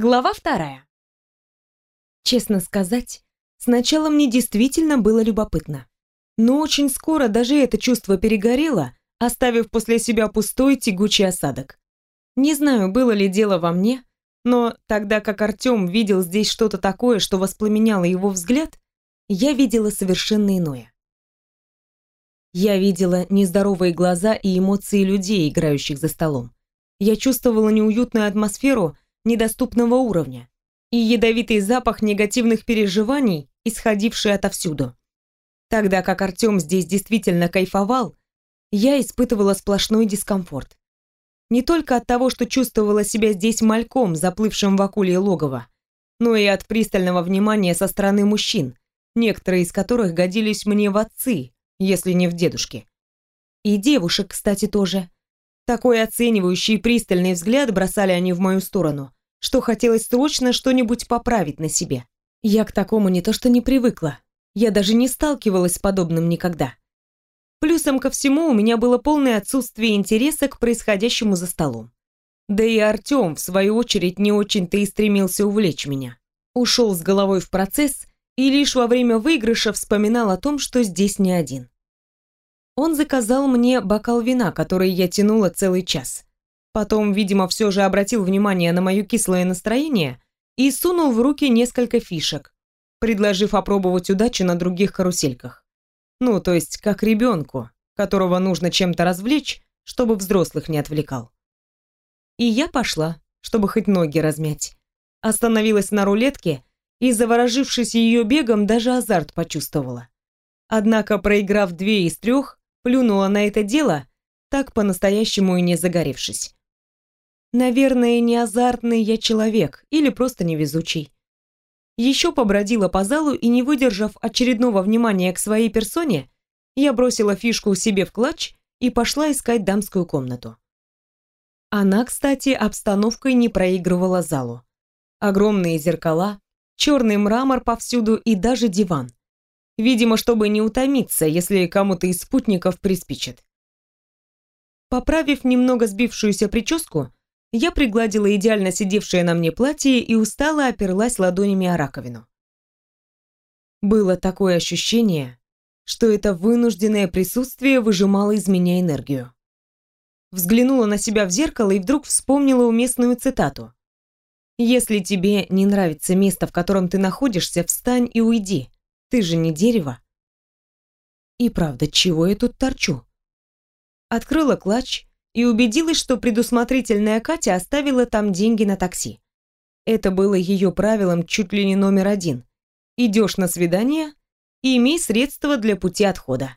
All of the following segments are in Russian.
Глава вторая. Честно сказать, сначала мне действительно было любопытно. Но очень скоро даже это чувство перегорело, оставив после себя пустой тягучий осадок. Не знаю, было ли дело во мне, но тогда как Артём видел здесь что-то такое, что воспламеняло его взгляд, я видела совершенно иное. Я видела нездоровые глаза и эмоции людей, играющих за столом. Я чувствовала неуютную атмосферу, недоступного уровня и ядовитый запах негативных переживаний, исходивший отовсюду. Тогда как Артём здесь действительно кайфовал, я испытывала сплошной дискомфорт. Не только от того, что чувствовала себя здесь мальком, заплывшим в акулье логово, но и от пристального внимания со стороны мужчин, некоторые из которых годились мне в отцы, если не в дедушки. И девушек, кстати, тоже. Такой оценивающий пристальный взгляд бросали они в мою сторону, что хотелось срочно что-нибудь поправить на себе. Я к такому не то что не привыкла, я даже не сталкивалась с подобным никогда. Плюсом ко всему у меня было полное отсутствие интереса к происходящему за столом. Да и Артём, в свою очередь, не очень-то и стремился увлечь меня. Ушел с головой в процесс и лишь во время выигрыша вспоминал о том, что здесь не один. Он заказал мне бокал вина, который я тянула целый час. Потом, видимо, все же обратил внимание на мое кислое настроение и сунул в руки несколько фишек, предложив опробовать удачу на других карусельках. Ну, то есть, как ребенку, которого нужно чем-то развлечь, чтобы взрослых не отвлекал. И я пошла, чтобы хоть ноги размять. Остановилась на рулетке и, заворожившись ее бегом, даже азарт почувствовала. Однако, проиграв две из трех, плюнула на это дело, так по-настоящему и не загоревшись. Наверное, не азартный я человек или просто невезучий. Еще побродила по залу и, не выдержав очередного внимания к своей персоне, я бросила фишку себе в клатч и пошла искать дамскую комнату. Она, кстати, обстановкой не проигрывала залу. Огромные зеркала, черный мрамор повсюду и даже диван. Видимо, чтобы не утомиться, если кому-то из спутников приспичит. Поправив немного сбившуюся прическу, я пригладила идеально сидевшее на мне платье и устало оперлась ладонями о раковину. Было такое ощущение, что это вынужденное присутствие выжимало из меня энергию. Взглянула на себя в зеркало и вдруг вспомнила уместную цитату. «Если тебе не нравится место, в котором ты находишься, встань и уйди. Ты же не дерево». И правда, чего я тут торчу? Открыла клатч, и убедилась, что предусмотрительная Катя оставила там деньги на такси. Это было ее правилом чуть ли не номер один. Идешь на свидание и имей средства для пути отхода.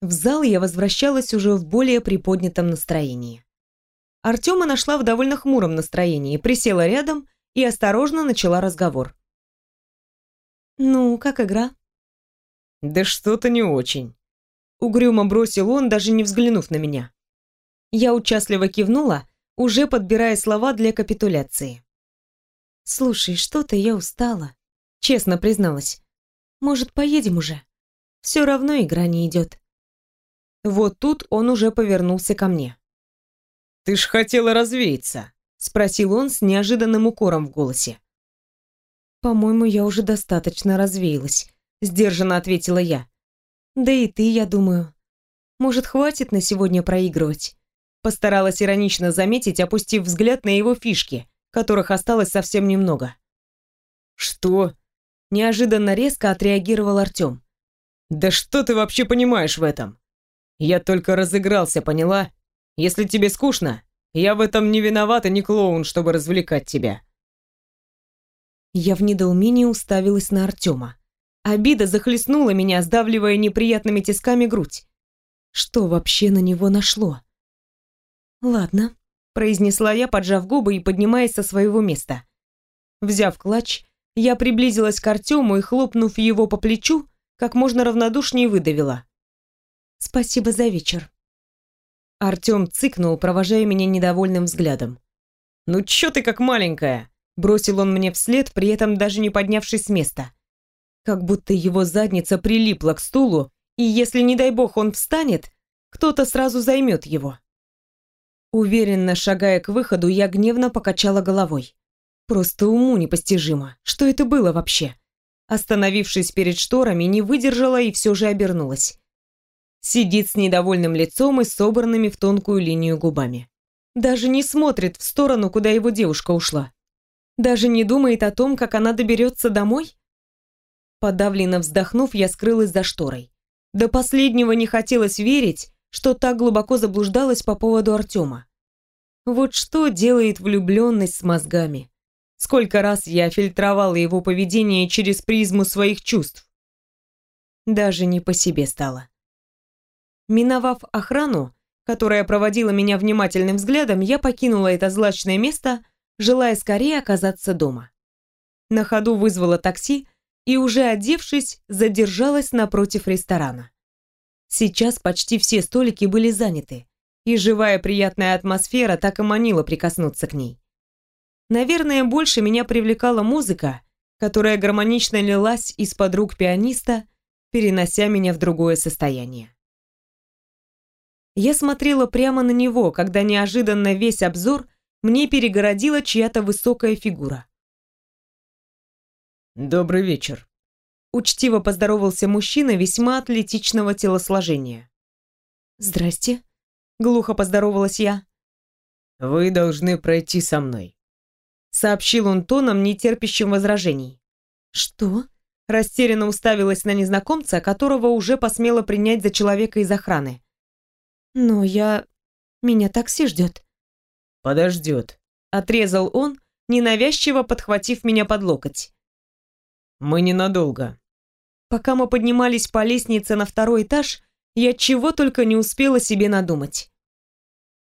В зал я возвращалась уже в более приподнятом настроении. Артема нашла в довольно хмуром настроении, присела рядом и осторожно начала разговор. «Ну, как игра?» «Да что-то не очень», — угрюмо бросил он, даже не взглянув на меня. Я участливо кивнула, уже подбирая слова для капитуляции. «Слушай, что-то я устала», — честно призналась. «Может, поедем уже? Все равно игра не идет». Вот тут он уже повернулся ко мне. «Ты ж хотела развеяться», — спросил он с неожиданным укором в голосе. «По-моему, я уже достаточно развеялась», — сдержанно ответила я. «Да и ты, я думаю. Может, хватит на сегодня проигрывать?» Постаралась иронично заметить, опустив взгляд на его фишки, которых осталось совсем немного. «Что?» – неожиданно резко отреагировал Артём. «Да что ты вообще понимаешь в этом? Я только разыгрался, поняла? Если тебе скучно, я в этом не виноват и не клоун, чтобы развлекать тебя». Я в недоумении уставилась на Артема. Обида захлестнула меня, сдавливая неприятными тисками грудь. Что вообще на него нашло? «Ладно», — произнесла я, поджав губы и поднимаясь со своего места. Взяв клатч, я приблизилась к Артему и, хлопнув его по плечу, как можно равнодушнее выдавила. «Спасибо за вечер». Артем цыкнул, провожая меня недовольным взглядом. «Ну чё ты как маленькая?» Бросил он мне вслед, при этом даже не поднявшись с места. Как будто его задница прилипла к стулу, и если, не дай бог, он встанет, кто-то сразу займет его. Уверенно шагая к выходу, я гневно покачала головой. Просто уму непостижимо. Что это было вообще? Остановившись перед шторами, не выдержала и все же обернулась. Сидит с недовольным лицом и собранными в тонкую линию губами. Даже не смотрит в сторону, куда его девушка ушла. Даже не думает о том, как она доберется домой? Подавленно вздохнув, я скрылась за шторой. До последнего не хотелось верить, что так глубоко заблуждалась по поводу Артема. Вот что делает влюбленность с мозгами. Сколько раз я фильтровала его поведение через призму своих чувств. Даже не по себе стало. Миновав охрану, которая проводила меня внимательным взглядом, я покинула это злачное место, желая скорее оказаться дома. На ходу вызвала такси и, уже одевшись, задержалась напротив ресторана. Сейчас почти все столики были заняты, и живая приятная атмосфера так и манила прикоснуться к ней. Наверное, больше меня привлекала музыка, которая гармонично лилась из-под рук пианиста, перенося меня в другое состояние. Я смотрела прямо на него, когда неожиданно весь обзор мне перегородила чья-то высокая фигура. «Добрый вечер», — учтиво поздоровался мужчина весьма атлетичного телосложения. «Здрасте», — глухо поздоровалась я. «Вы должны пройти со мной», — сообщил он тоном, не терпящим возражений. «Что?» — растерянно уставилась на незнакомца, которого уже посмела принять за человека из охраны. «Но я... Меня такси ждет». «Подождет», — отрезал он, ненавязчиво подхватив меня под локоть. «Мы ненадолго». Пока мы поднимались по лестнице на второй этаж, я чего только не успела себе надумать.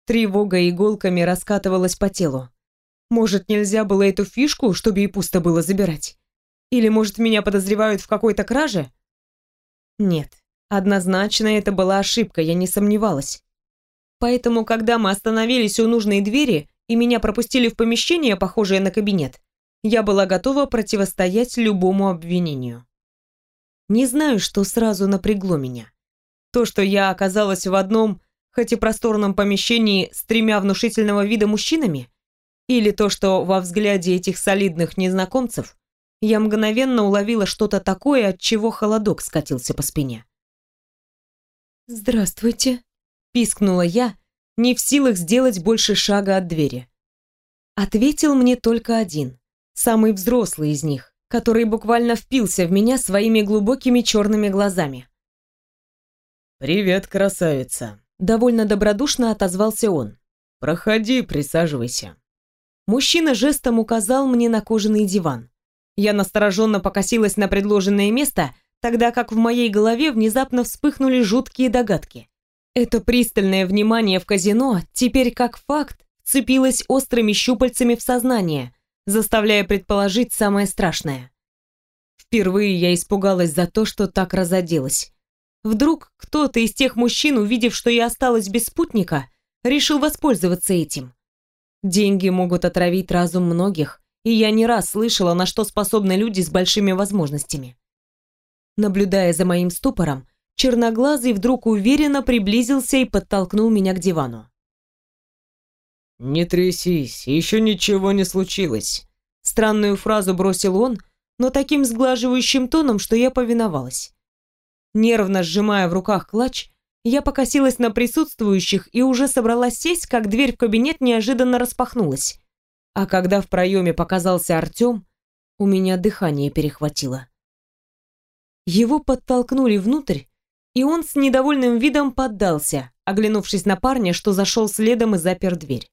Тревога иголками раскатывалась по телу. Может, нельзя было эту фишку, чтобы и пусто было забирать? Или, может, меня подозревают в какой-то краже? Нет, однозначно это была ошибка, я не сомневалась. Поэтому, когда мы остановились у нужной двери и меня пропустили в помещение, похожее на кабинет, я была готова противостоять любому обвинению. Не знаю, что сразу напрягло меня. То, что я оказалась в одном, хоть и просторном помещении с тремя внушительного вида мужчинами, или то, что во взгляде этих солидных незнакомцев я мгновенно уловила что-то такое, от чего холодок скатился по спине. «Здравствуйте», пискнула я, не в силах сделать больше шага от двери. Ответил мне только один, самый взрослый из них, который буквально впился в меня своими глубокими черными глазами. «Привет, красавица!» Довольно добродушно отозвался он. «Проходи, присаживайся». Мужчина жестом указал мне на кожаный диван. Я настороженно покосилась на предложенное место, тогда как в моей голове внезапно вспыхнули жуткие догадки. Это пристальное внимание в казино теперь как факт цепилось острыми щупальцами в сознание, заставляя предположить самое страшное. Впервые я испугалась за то, что так разоделась. Вдруг кто-то из тех мужчин, увидев, что я осталась без спутника, решил воспользоваться этим. Деньги могут отравить разум многих, и я не раз слышала, на что способны люди с большими возможностями. Наблюдая за моим ступором, черноглазый вдруг уверенно приблизился и подтолкнул меня к дивану. «Не трясись, еще ничего не случилось», — странную фразу бросил он, но таким сглаживающим тоном, что я повиновалась. Нервно сжимая в руках клатч, я покосилась на присутствующих и уже собралась сесть, как дверь в кабинет неожиданно распахнулась. А когда в проеме показался Артем, у меня дыхание перехватило. Его подтолкнули внутрь, и он с недовольным видом поддался, оглянувшись на парня, что зашел следом и запер дверь.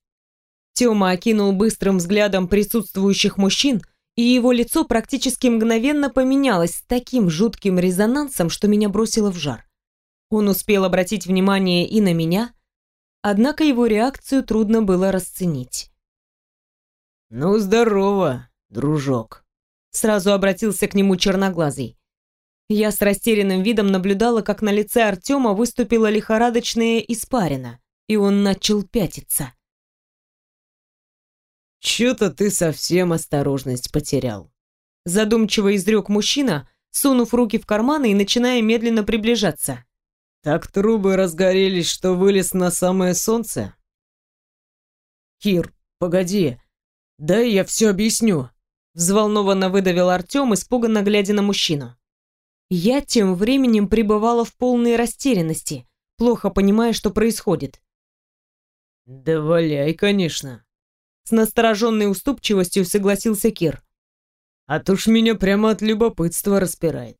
Тёма окинул быстрым взглядом присутствующих мужчин, и его лицо практически мгновенно поменялось с таким жутким резонансом, что меня бросило в жар. Он успел обратить внимание и на меня, однако его реакцию трудно было расценить. «Ну, здорово, дружок», — сразу обратился к нему черноглазый. Я с растерянным видом наблюдала, как на лице Артема выступила лихорадочная испарина, и он начал пятиться. «Чё-то ты совсем осторожность потерял», — задумчиво изрек мужчина, сунув руки в карманы и начиная медленно приближаться. «Так трубы разгорелись, что вылез на самое солнце?» «Кир, погоди, «Да я все объясню», — взволнованно выдавил Артем, испуганно глядя на мужчину. Я тем временем пребывала в полной растерянности, плохо понимая, что происходит. «Да валяй, конечно», — с настороженной уступчивостью согласился Кир. «А то ж меня прямо от любопытства распирает».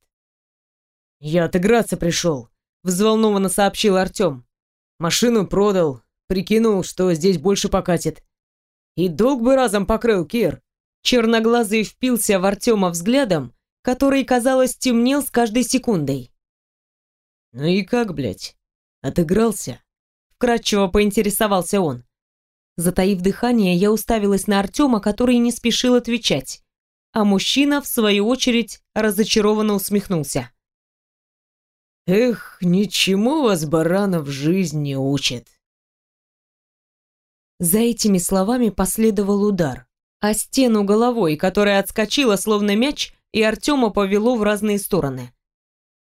«Я отыграться пришел», — взволнованно сообщил Артем. «Машину продал, прикинул, что здесь больше покатит. И долг бы разом покрыл, Кир. Черноглазый впился в Артема взглядом, который, казалось, темнел с каждой секундой. «Ну и как, блядь? Отыгрался?» Вкратчиво поинтересовался он. Затаив дыхание, я уставилась на Артема, который не спешил отвечать. А мужчина, в свою очередь, разочарованно усмехнулся. «Эх, ничему вас, баранов, жизнь не учит». За этими словами последовал удар, а стену головой, которая отскочила словно мяч, и Артема повело в разные стороны.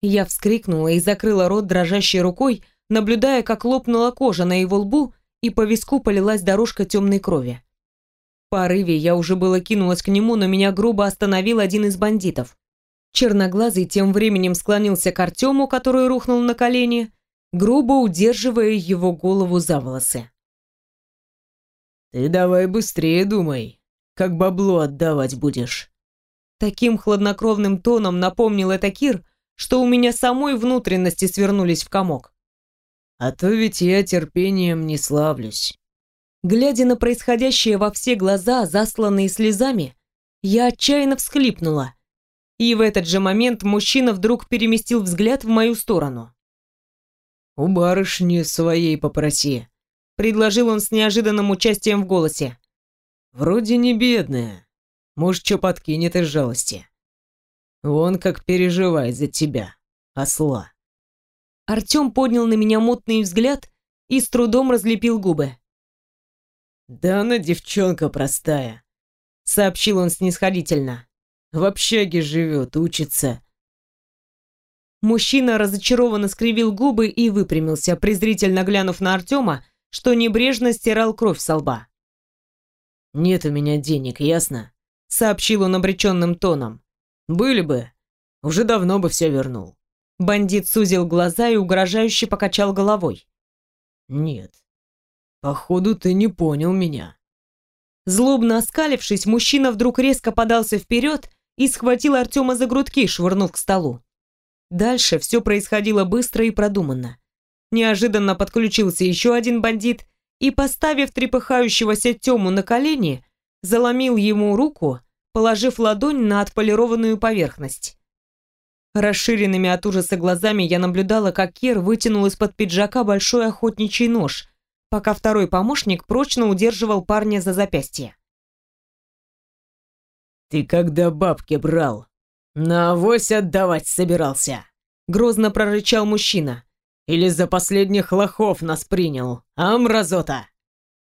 Я вскрикнула и закрыла рот дрожащей рукой, наблюдая, как лопнула кожа на его лбу и по виску полилась дорожка темной крови. В порыве я уже было кинулась к нему, но меня грубо остановил один из бандитов. Черноглазый тем временем склонился к Артему, который рухнул на колени, грубо удерживая его голову за волосы. «Ты давай быстрее думай, как бабло отдавать будешь». Таким хладнокровным тоном напомнил это Кир, что у меня самой внутренности свернулись в комок. «А то ведь я терпением не славлюсь». Глядя на происходящее во все глаза, засланные слезами, я отчаянно всхлипнула. И в этот же момент мужчина вдруг переместил взгляд в мою сторону. «У барышни своей попроси», предложил он с неожиданным участием в голосе. Вроде не бедная. Может, что подкинет из жалости. Вон как переживает за тебя, осла. Артем поднял на меня мутный взгляд и с трудом разлепил губы. «Да она девчонка простая», — сообщил он снисходительно. «В общаге живет, учится». Мужчина разочарованно скривил губы и выпрямился, презрительно глянув на Артема, что небрежно стирал кровь со лба. «Нет у меня денег, ясно?» — сообщил он обреченным тоном. «Были бы, уже давно бы все вернул». Бандит сузил глаза и угрожающе покачал головой. «Нет, походу ты не понял меня». Злобно оскалившись, мужчина вдруг резко подался вперед и схватил Артема за грудки, швырнув к столу. Дальше все происходило быстро и продуманно. Неожиданно подключился еще один бандит и, поставив трепыхающегося Тему на колени, заломил ему руку, положив ладонь на отполированную поверхность. Расширенными от ужаса глазами я наблюдала, как Кер вытянул из-под пиджака большой охотничий нож, пока второй помощник прочно удерживал парня за запястье. «Ты когда бабки брал, на авось отдавать собирался?» Грозно прорычал мужчина. Или за последних лохов нас принял, а, мразота?»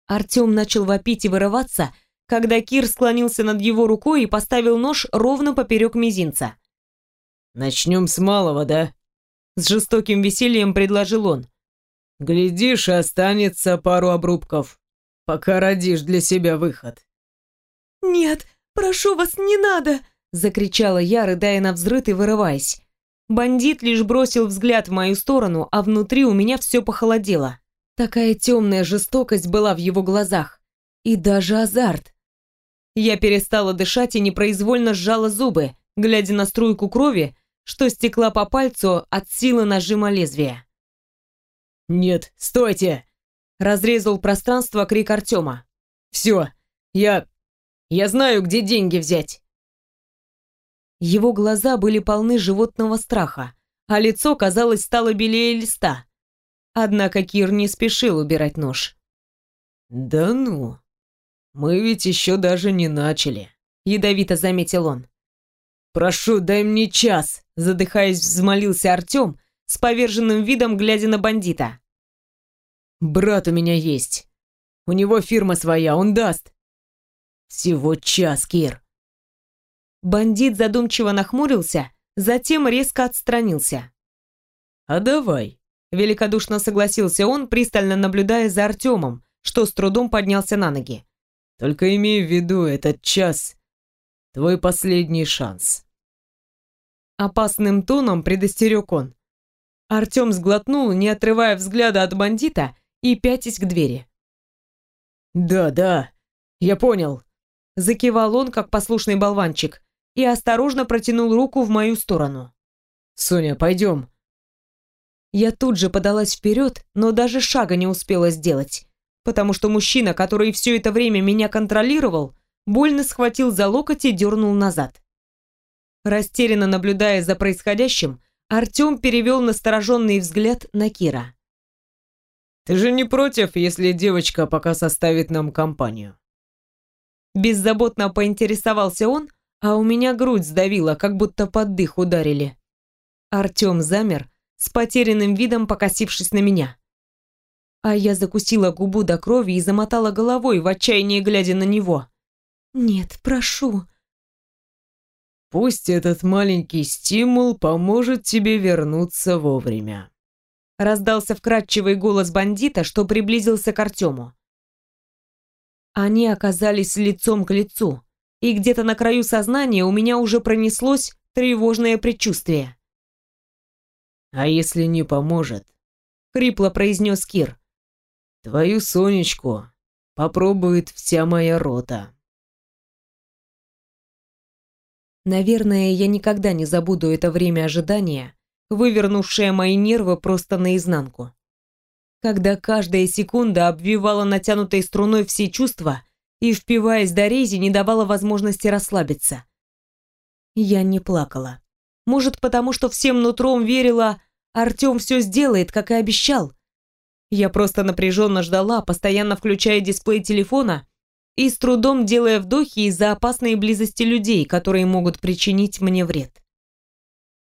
Артем начал вопить и вырываться, когда Кир склонился над его рукой и поставил нож ровно поперек мизинца. «Начнем с малого, да?» С жестоким весельем предложил он. «Глядишь, останется пару обрубков, пока родишь для себя выход». «Нет, прошу вас, не надо!» Закричала я, рыдая на взрыв и вырываясь. Бандит лишь бросил взгляд в мою сторону, а внутри у меня все похолодело. Такая темная жестокость была в его глазах. И даже азарт. Я перестала дышать и непроизвольно сжала зубы, глядя на струйку крови, что стекла по пальцу от силы нажима лезвия. «Нет, стойте!» Разрезал пространство крик Артема. «Все, я... я знаю, где деньги взять!» Его глаза были полны животного страха, а лицо, казалось, стало белее листа. Однако Кир не спешил убирать нож. «Да ну, мы ведь еще даже не начали», — ядовито заметил он. «Прошу, дай мне час», — задыхаясь, взмолился Артем, с поверженным видом глядя на бандита. «Брат у меня есть. У него фирма своя, он даст». «Всего час, Кир. Бандит задумчиво нахмурился, затем резко отстранился. «А давай», — великодушно согласился он, пристально наблюдая за Артемом, что с трудом поднялся на ноги. Только имей в виду, этот час — твой последний шанс. Опасным тоном предостерег он. Артем сглотнул, не отрывая взгляда от бандита и пятясь к двери. «Да, да, я понял», — закивал он, как послушный болванчик, и осторожно протянул руку в мою сторону. «Соня, пойдем». Я тут же подалась вперед, но даже шага не успела сделать, потому что мужчина, который все это время меня контролировал, больно схватил за локоть и дернул назад. Растерянно наблюдая за происходящим, Артем перевел настороженный взгляд на Кира. «Ты же не против, если девочка пока составит нам компанию?» Беззаботно поинтересовался он, а у меня грудь сдавила, как будто под дых ударили. Артем замер, с потерянным видом покосившись на меня. А я закусила губу до крови и замотала головой в отчаянии, глядя на него. «Нет, прошу», Пусть этот маленький стимул поможет тебе вернуться вовремя. Раздался вкрадчивый голос бандита, что приблизился к Артему. Они оказались лицом к лицу, и где-то на краю сознания у меня уже пронеслось тревожное предчувствие. «А если не поможет?» — хрипло произнес Кир. «Твою Сонечку попробует вся моя рота». Наверное, я никогда не забуду это время ожидания, вывернувшее мои нервы просто наизнанку. Когда каждая секунда обвивала натянутой струной все чувства и, впиваясь до рези, не давала возможности расслабиться. Я не плакала. Может, потому что всем нутром верила, Артем все сделает, как и обещал. Я просто напряженно ждала, постоянно включая дисплей телефона и с трудом делая вдохи из-за опасной близости людей, которые могут причинить мне вред.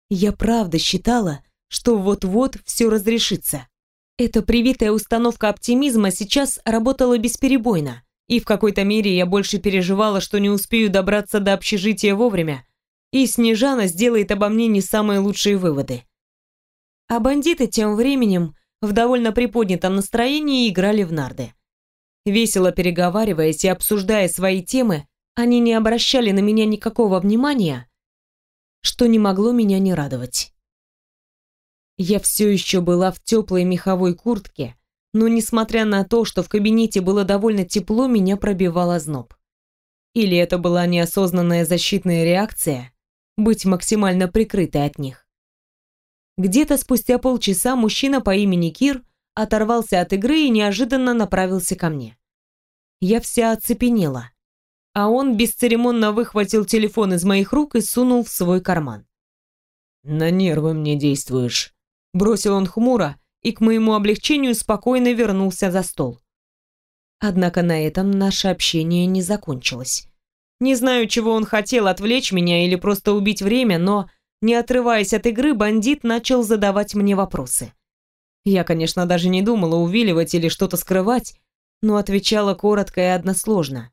Я правда считала, что вот-вот все разрешится. Эта привитая установка оптимизма сейчас работала бесперебойно, и в какой-то мере я больше переживала, что не успею добраться до общежития вовремя, и Снежана сделает обо мне не самые лучшие выводы. А бандиты тем временем в довольно приподнятом настроении играли в нарды. Весело переговариваясь и обсуждая свои темы, они не обращали на меня никакого внимания, что не могло меня не радовать. Я все еще была в теплой меховой куртке, но несмотря на то, что в кабинете было довольно тепло, меня пробивал озноб. Или это была неосознанная защитная реакция, быть максимально прикрытой от них. Где-то спустя полчаса мужчина по имени Кир оторвался от игры и неожиданно направился ко мне. Я вся оцепенела, а он бесцеремонно выхватил телефон из моих рук и сунул в свой карман. «На нервы мне действуешь», — бросил он хмуро и к моему облегчению спокойно вернулся за стол. Однако на этом наше общение не закончилось. Не знаю, чего он хотел, отвлечь меня или просто убить время, но, не отрываясь от игры, бандит начал задавать мне вопросы. Я, конечно, даже не думала увиливать или что-то скрывать, но отвечала коротко и односложно.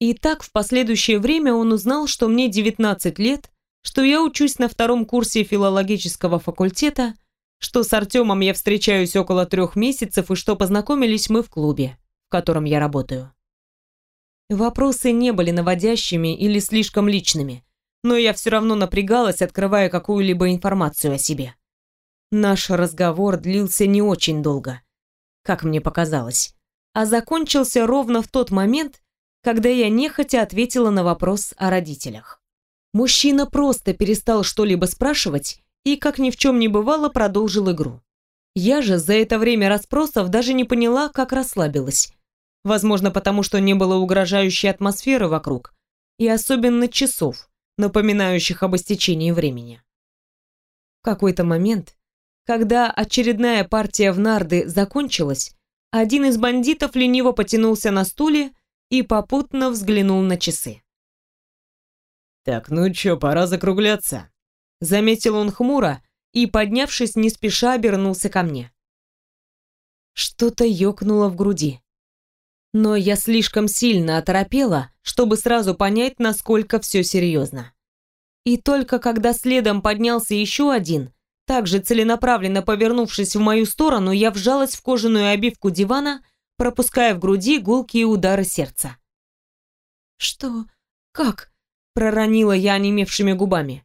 И так в последующее время он узнал, что мне 19 лет, что я учусь на втором курсе филологического факультета, что с Артемом я встречаюсь около трех месяцев и что познакомились мы в клубе, в котором я работаю. Вопросы не были наводящими или слишком личными, но я все равно напрягалась, открывая какую-либо информацию о себе. Наш разговор длился не очень долго, как мне показалось, а закончился ровно в тот момент, когда я нехотя ответила на вопрос о родителях. Мужчина просто перестал что-либо спрашивать и, как ни в чем не бывало, продолжил игру. Я же за это время расспросов даже не поняла, как расслабилась. Возможно, потому что не было угрожающей атмосферы вокруг, и особенно часов, напоминающих об истечении времени. В какой-то момент когда очередная партия в нарды закончилась, один из бандитов лениво потянулся на стуле и попутно взглянул на часы. «Так, ну чё, пора закругляться», — заметил он хмуро и, поднявшись, не спеша обернулся ко мне. Что-то ёкнуло в груди. Но я слишком сильно оторопела, чтобы сразу понять, насколько все серьезно. И только когда следом поднялся еще один, также целенаправленно повернувшись в мою сторону, я вжалась в кожаную обивку дивана, пропуская в груди гулкие удары сердца. «Что? Как?» — проронила я онемевшими губами.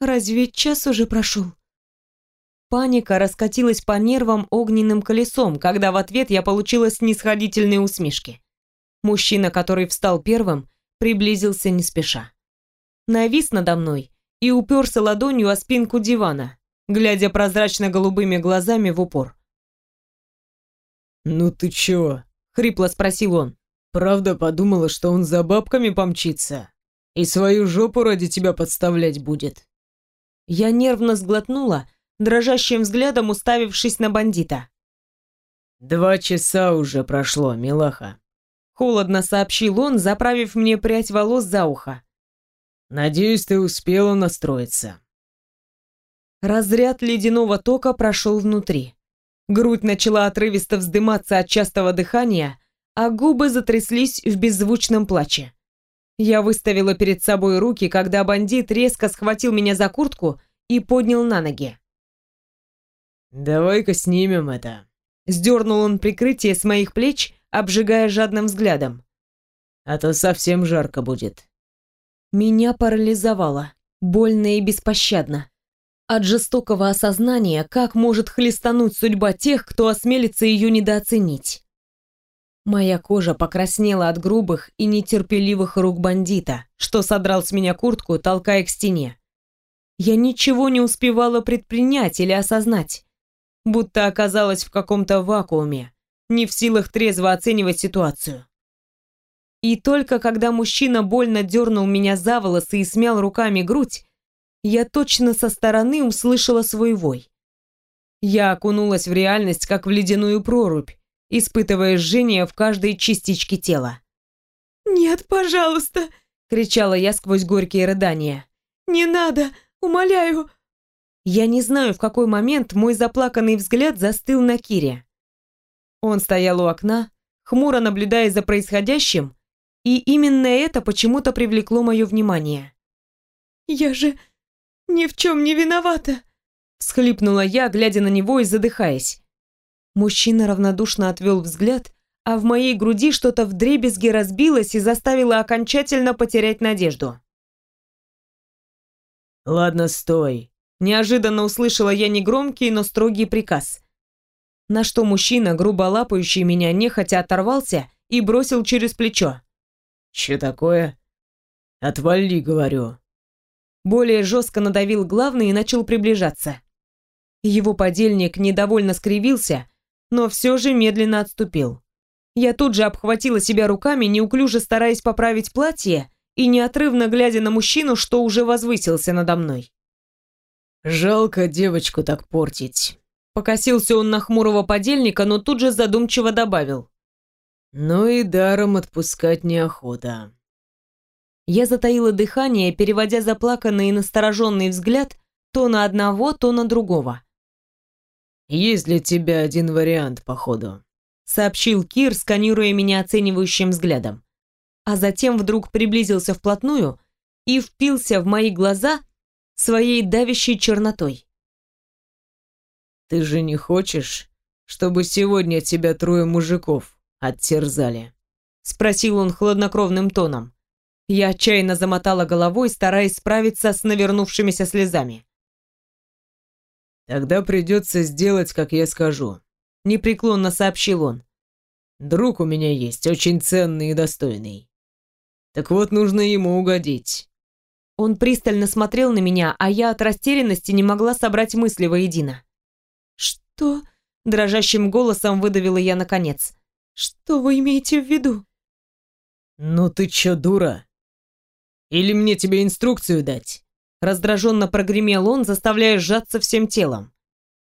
«Разве час уже прошел?» Паника раскатилась по нервам огненным колесом, когда в ответ я получила снисходительные усмешки. Мужчина, который встал первым, приблизился не спеша. Навис надо мной и уперся ладонью о спинку дивана, глядя прозрачно-голубыми глазами в упор. «Ну ты чё?» — хрипло спросил он. «Правда подумала, что он за бабками помчится и свою жопу ради тебя подставлять будет?» Я нервно сглотнула, дрожащим взглядом уставившись на бандита. «Два часа уже прошло, милаха», — холодно сообщил он, заправив мне прядь волос за ухо. «Надеюсь, ты успела настроиться». Разряд ледяного тока прошел внутри. Грудь начала отрывисто вздыматься от частого дыхания, а губы затряслись в беззвучном плаче. Я выставила перед собой руки, когда бандит резко схватил меня за куртку и поднял на ноги. «Давай-ка снимем это». Сдернул он прикрытие с моих плеч, обжигая жадным взглядом. «А то совсем жарко будет». Меня парализовало, больно и беспощадно. От жестокого осознания, как может хлестануть судьба тех, кто осмелится ее недооценить. Моя кожа покраснела от грубых и нетерпеливых рук бандита, что содрал с меня куртку, толкая к стене. Я ничего не успевала предпринять или осознать будто оказалась в каком-то вакууме, не в силах трезво оценивать ситуацию. И только когда мужчина больно дернул меня за волосы и смял руками грудь, я точно со стороны услышала свой вой. Я окунулась в реальность, как в ледяную прорубь, испытывая жжение в каждой частичке тела. «Нет, пожалуйста!» — кричала я сквозь горькие рыдания. «Не надо! Умоляю! Я не знаю, в какой момент мой заплаканный взгляд застыл на Кире. Он стоял у окна, хмуро наблюдая за происходящим, и именно это почему-то привлекло мое внимание. «Я же ни в чем не виновата!» Схлипнула я, глядя на него и задыхаясь. Мужчина равнодушно отвел взгляд, а в моей груди что-то вдребезги разбилось и заставило окончательно потерять надежду. «Ладно, стой», Неожиданно услышала я негромкий, но строгий приказ. На что мужчина, грубо лапающий меня, нехотя оторвался и бросил через плечо. «Че такое?» «Отвали, говорю». Более жестко надавил главный и начал приближаться. Его подельник недовольно скривился, но все же медленно отступил. Я тут же обхватила себя руками, неуклюже стараясь поправить платье и неотрывно глядя на мужчину, что уже возвысился надо мной. Жалко девочку так портить. Покосился он на хмурого подельника, но тут же задумчиво добавил. Ну и даром отпускать неохота. Я затаила дыхание, переводя заплаканный и настороженный взгляд то на одного, то на другого. «Есть для тебя один вариант, походу», — сообщил Кир, сканируя меня оценивающим взглядом. А затем вдруг приблизился вплотную и впился в мои глаза, своей давящей чернотой. «Ты же не хочешь, чтобы сегодня тебя трое мужиков оттерзали?» Спросил он хладнокровным тоном. Я отчаянно замотала головой, стараясь справиться с навернувшимися слезами. «Тогда придется сделать, как я скажу», — непреклонно сообщил он. «Друг у меня есть, очень ценный и достойный. Так вот, нужно ему угодить. Он пристально смотрел на меня, а я от растерянности не могла собрать мысли воедино. «Что?» – дрожащим голосом выдавила я наконец. «Что вы имеете в виду?» «Ну ты чё, дура? Или мне тебе инструкцию дать?» Раздраженно прогремел он, заставляя сжаться всем телом.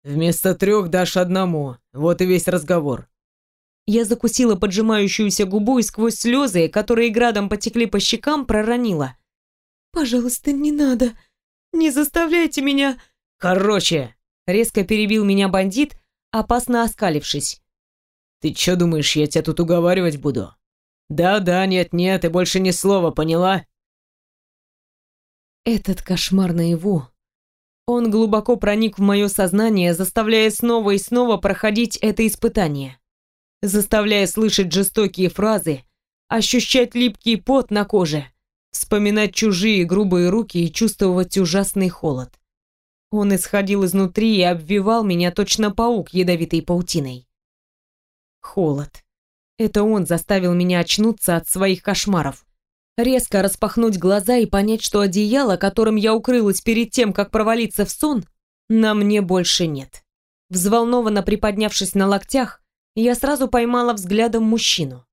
«Вместо трех дашь одному, вот и весь разговор». Я закусила поджимающуюся губу и сквозь слезы, которые градом потекли по щекам, проронила. «Пожалуйста, не надо. Не заставляйте меня...» «Короче!» — резко перебил меня бандит, опасно оскалившись. «Ты чё думаешь, я тебя тут уговаривать буду? Да-да, нет-нет, и больше ни слова, поняла?» Этот кошмар наяву. Он глубоко проник в мое сознание, заставляя снова и снова проходить это испытание. Заставляя слышать жестокие фразы, ощущать липкий пот на коже, вспоминать чужие грубые руки и чувствовать ужасный холод. Он исходил изнутри и обвивал меня точно паук ядовитой паутиной. Холод. Это он заставил меня очнуться от своих кошмаров. Резко распахнуть глаза и понять, что одеяло, которым я укрылась перед тем, как провалиться в сон, на мне больше нет. Взволнованно приподнявшись на локтях, я сразу поймала взглядом мужчину.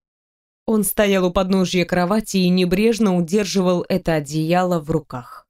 Он стоял у подножья кровати и небрежно удерживал это одеяло в руках.